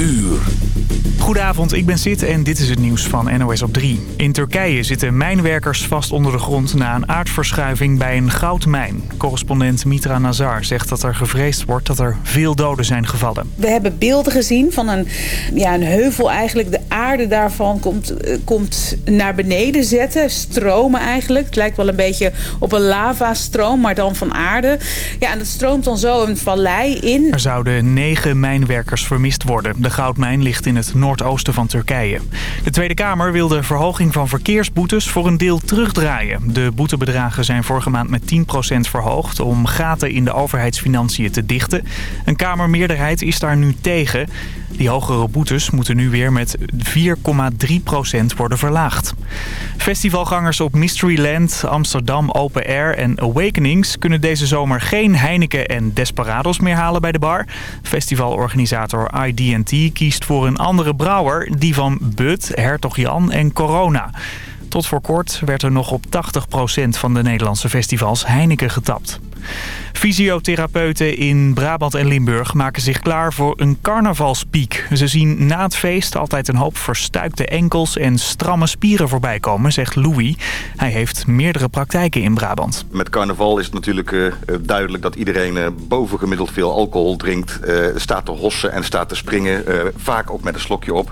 uur. Goedenavond, ik ben Sid en dit is het nieuws van NOS op 3. In Turkije zitten mijnwerkers vast onder de grond na een aardverschuiving bij een goudmijn. Correspondent Mitra Nazar zegt dat er gevreesd wordt dat er veel doden zijn gevallen. We hebben beelden gezien van een, ja, een heuvel eigenlijk. De aarde daarvan komt, eh, komt naar beneden zetten, stromen eigenlijk. Het lijkt wel een beetje op een lavastroom, maar dan van aarde. Ja, en dat stroomt dan zo een vallei in. Er zouden negen mijnwerkers vermist worden. De goudmijn ligt in het noordoosten van Turkije. De Tweede Kamer wil de verhoging van verkeersboetes voor een deel terugdraaien. De boetebedragen zijn vorige maand met 10% verhoogd om gaten in de overheidsfinanciën te dichten. Een Kamermeerderheid is daar nu tegen. Die hogere boetes moeten nu weer met 4,3% worden verlaagd. Festivalgangers op Mysteryland, Amsterdam Open Air en Awakenings... kunnen deze zomer geen Heineken en Desperados meer halen bij de bar. Festivalorganisator ID&T kiest voor een andere brouwer... die van Bud, Hertog Jan en Corona. Tot voor kort werd er nog op 80% van de Nederlandse festivals Heineken getapt. Fysiotherapeuten in Brabant en Limburg maken zich klaar voor een carnavalspiek. Ze zien na het feest altijd een hoop verstuikte enkels en stramme spieren voorbij komen, zegt Louis. Hij heeft meerdere praktijken in Brabant. Met carnaval is het natuurlijk uh, duidelijk dat iedereen uh, bovengemiddeld veel alcohol drinkt. Uh, staat te hossen en staat te springen, vaak ook met een slokje op.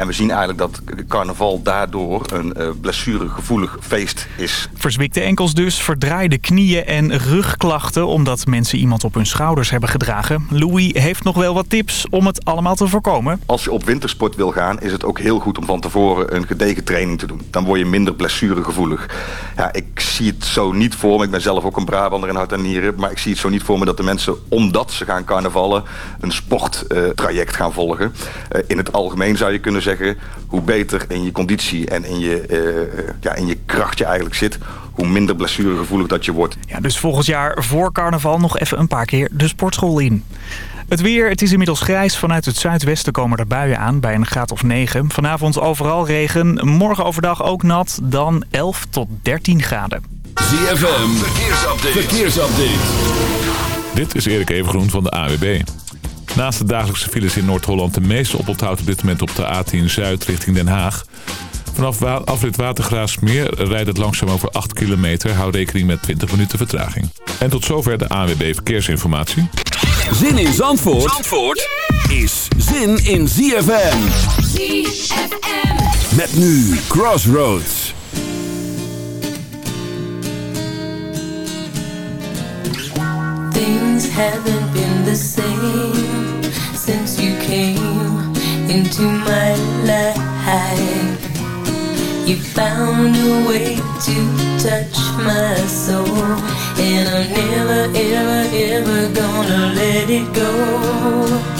En we zien eigenlijk dat carnaval daardoor een blessuregevoelig feest is. Verzwikte enkels dus, verdraaide knieën en rugklachten omdat mensen iemand op hun schouders hebben gedragen. Louis heeft nog wel wat tips om het allemaal te voorkomen. Als je op wintersport wil gaan is het ook heel goed om van tevoren een gedegen training te doen. Dan word je minder blessuregevoelig. Ja, ik zie het zo niet voor me. Ik ben zelf ook een Brabander in hart en nieren. Maar ik zie het zo niet voor me dat de mensen, omdat ze gaan carnavallen, een sporttraject uh, gaan volgen. Uh, in het algemeen zou je kunnen zeggen, hoe beter in je conditie en in je, uh, ja, in je kracht je eigenlijk zit, hoe minder blessuregevoelig dat je wordt. Ja, dus volgend jaar voor carnaval nog even een paar keer de sportschool in. Het weer, het is inmiddels grijs. Vanuit het zuidwesten komen er buien aan bij een graad of 9. Vanavond overal regen. Morgen overdag ook nat. Dan 11 tot 13 graden. ZFM, verkeersupdate. verkeersupdate. Dit is Erik Evengroen van de AWB. Naast de dagelijkse files in Noord-Holland de meeste oponthoud op dit moment op de A10 Zuid richting Den Haag. Vanaf afrit Watergraafsmeer rijdt het langzaam over 8 kilometer. Hou rekening met 20 minuten vertraging. En tot zover de ANWB Verkeersinformatie. Zin in Zandvoort, Zandvoort is zin in ZFM. ZFM. Met nu Crossroads. Things haven't been the same since you came into my life. You found a way to touch my soul And I'm never, ever, ever gonna let it go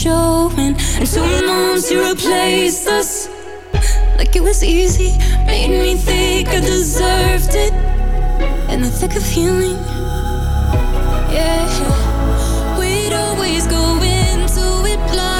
showing. And two months you replaced us like it was easy. Made me think I deserved it. In the thick of healing, yeah. We'd always go into it blindly.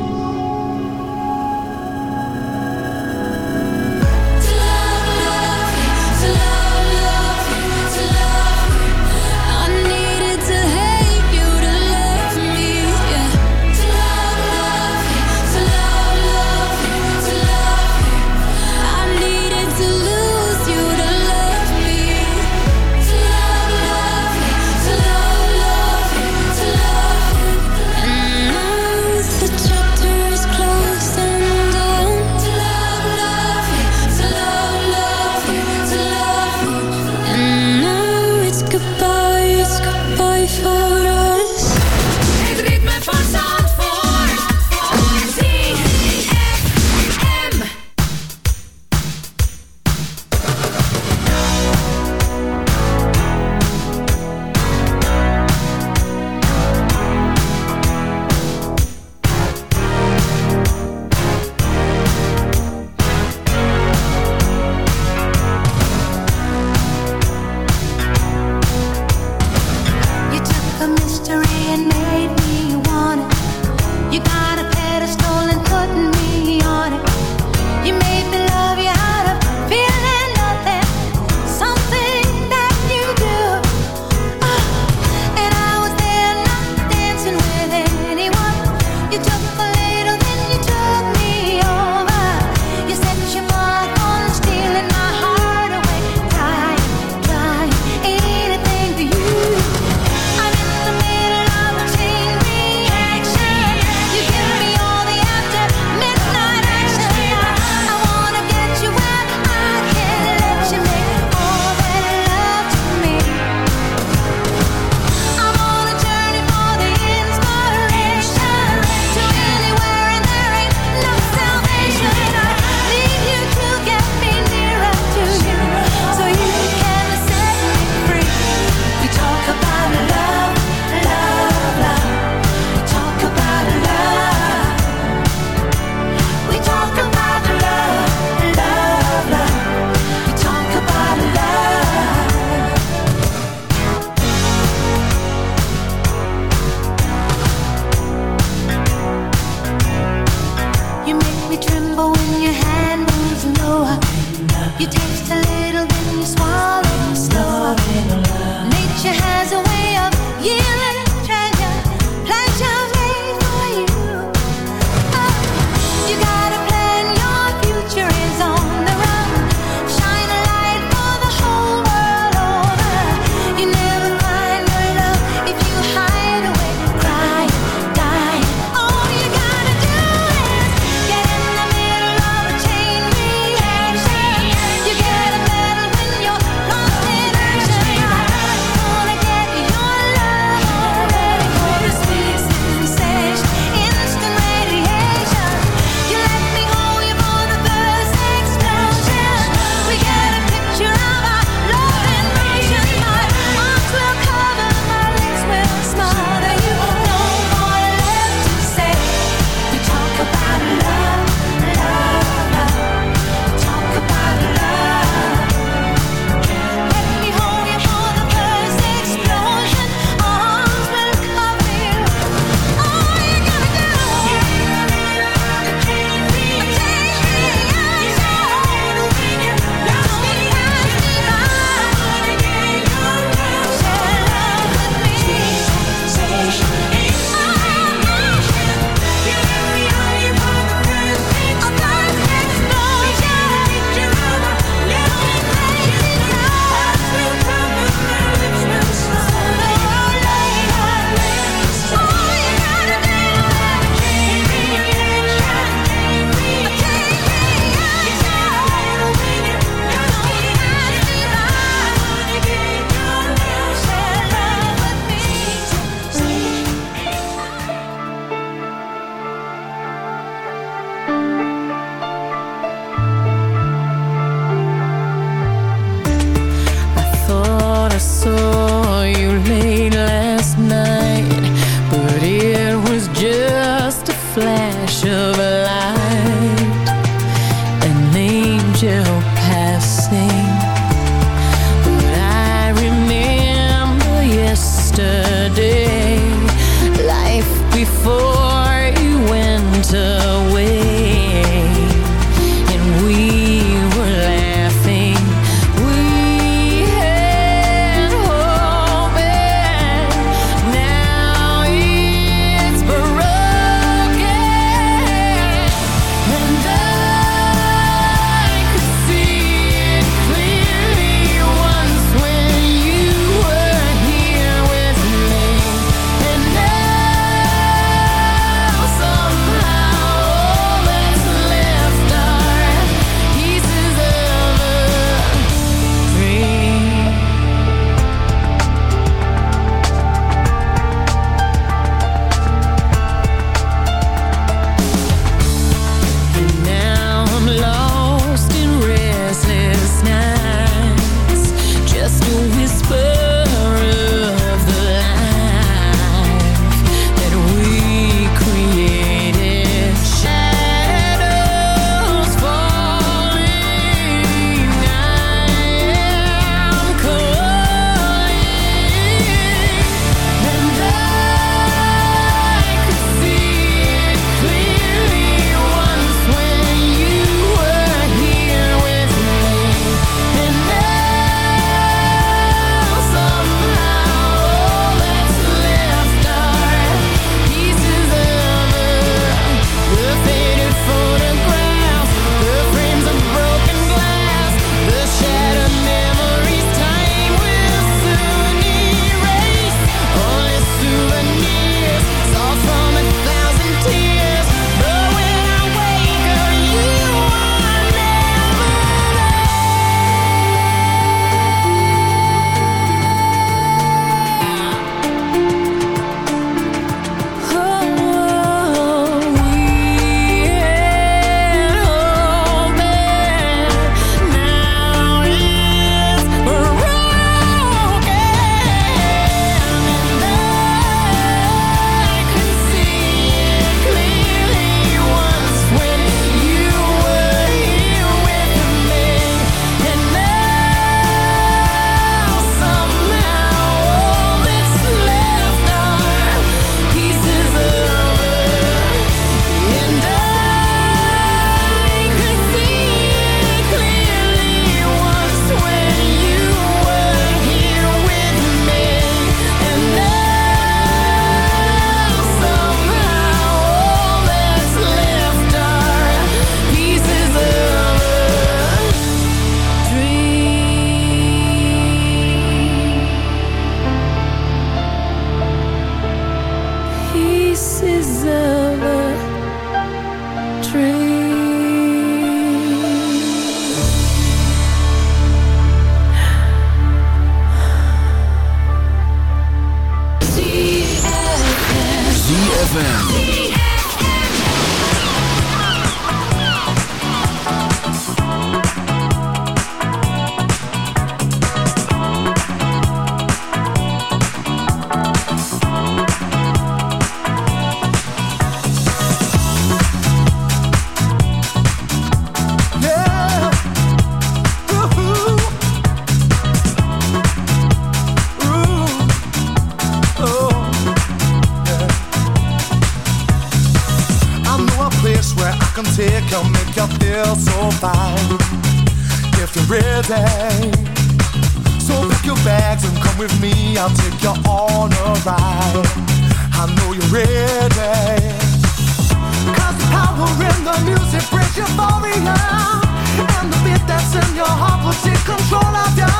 I'll take you on a ride. I know you're ready. Cause the power in the music brings euphoria. And the beat that's in your heart will take control of you.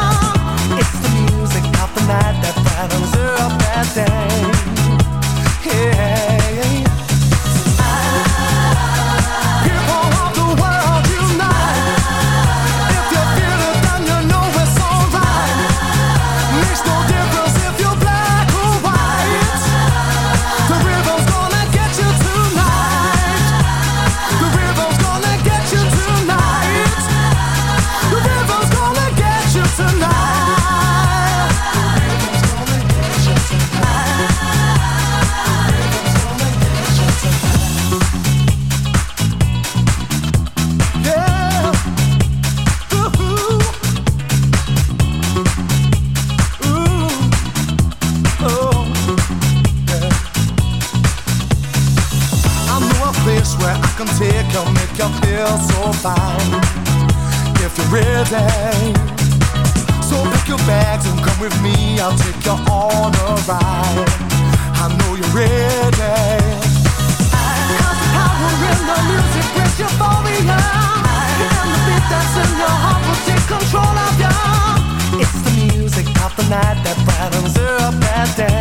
Control of you. It's the music of the night that brightens up that day.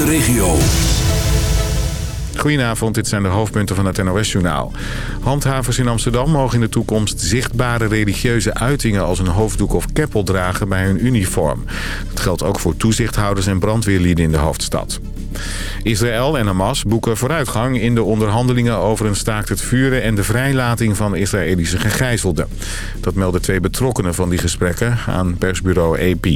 De regio. Goedenavond, dit zijn de hoofdpunten van het NOS-journaal. Handhavers in Amsterdam mogen in de toekomst zichtbare religieuze uitingen... als een hoofddoek of keppel dragen bij hun uniform. Dat geldt ook voor toezichthouders en brandweerlieden in de hoofdstad. Israël en Hamas boeken vooruitgang in de onderhandelingen over een staakt het vuren... en de vrijlating van Israëlische gegijzelden. Dat melden twee betrokkenen van die gesprekken aan persbureau AP.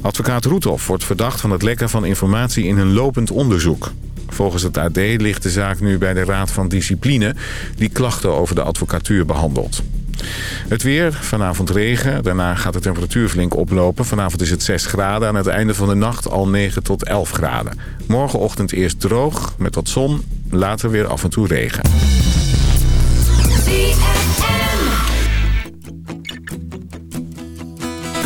Advocaat Roethoff wordt verdacht van het lekken van informatie in een lopend onderzoek. Volgens het AD ligt de zaak nu bij de Raad van Discipline... die klachten over de advocatuur behandelt. Het weer, vanavond regen. Daarna gaat de temperatuur flink oplopen. Vanavond is het 6 graden. Aan het einde van de nacht al 9 tot 11 graden. Morgenochtend eerst droog, met wat zon. Later weer af en toe regen.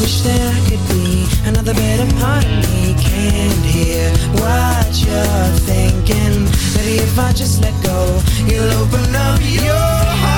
Wish that I could be another better part of me. Can't hear what you're thinking. Maybe if I just let go, you'll open up your heart.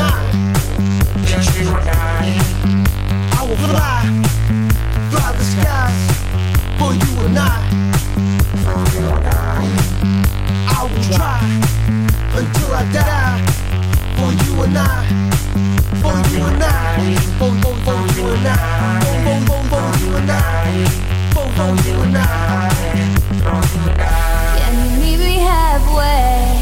I. Will fly, for you and I. For you and I. I will try until I die for you and I. For you and I. For, for, for you and I. For, for, for, you and I. For. For you and I. Can you meet me halfway?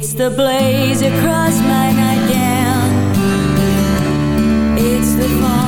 It's the blaze across my nightgown. It's the fall.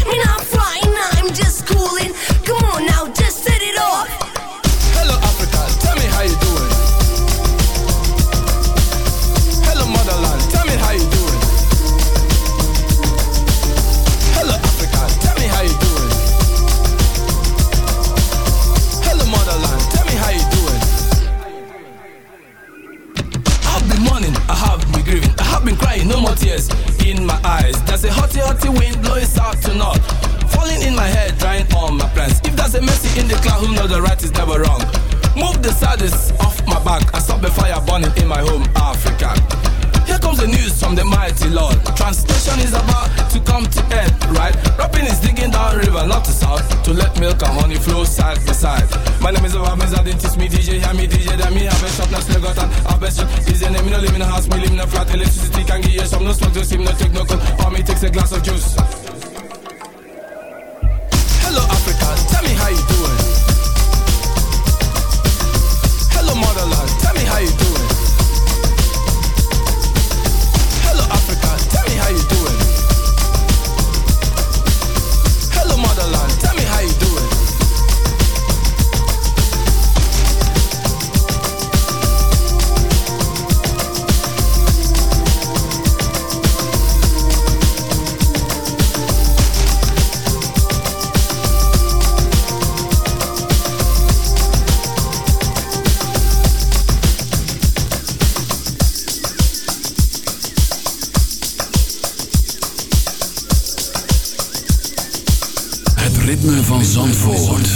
My home, Africa. Here comes the news from the mighty Lord. Translation is about to come to end, right? Rapping is digging down river, not to south, to let milk and honey flow side by side. My name is Obamiz, I teach me DJ, hear me DJ, then me have a shop, still got an have shop. Is your name, me no live in a house, me live in a flat, electricity can give you some, no smoke, no steam, no take no cold, or me takes a glass of juice. Ritme van Zandvoort.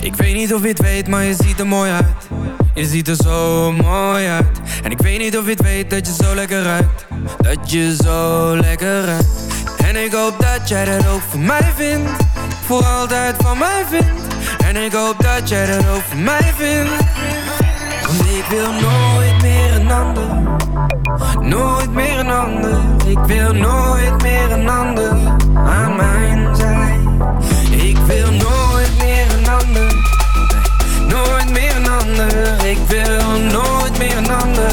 Ik weet niet of je het weet, maar je ziet er mooi uit. Je ziet er zo mooi uit. En ik weet niet of je het weet dat je zo lekker ruikt. Dat je zo lekker ruikt. En ik hoop dat jij dat ook voor mij vindt Voor altijd van mij vindt. En ik hoop dat jij dat ook voor mij vindt. Want ik wil nooit meer een ander. Nooit meer een ander. Ik wil nooit meer een ander Aan mijn zij. Ik wil nooit meer een ander. Nooit meer een ander. Ik wil nooit meer een ander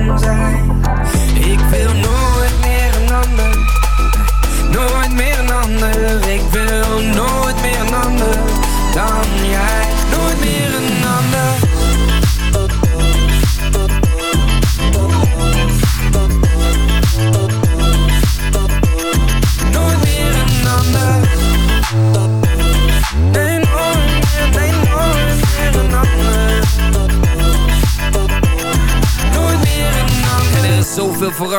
Nooit meer een ander. Ik wil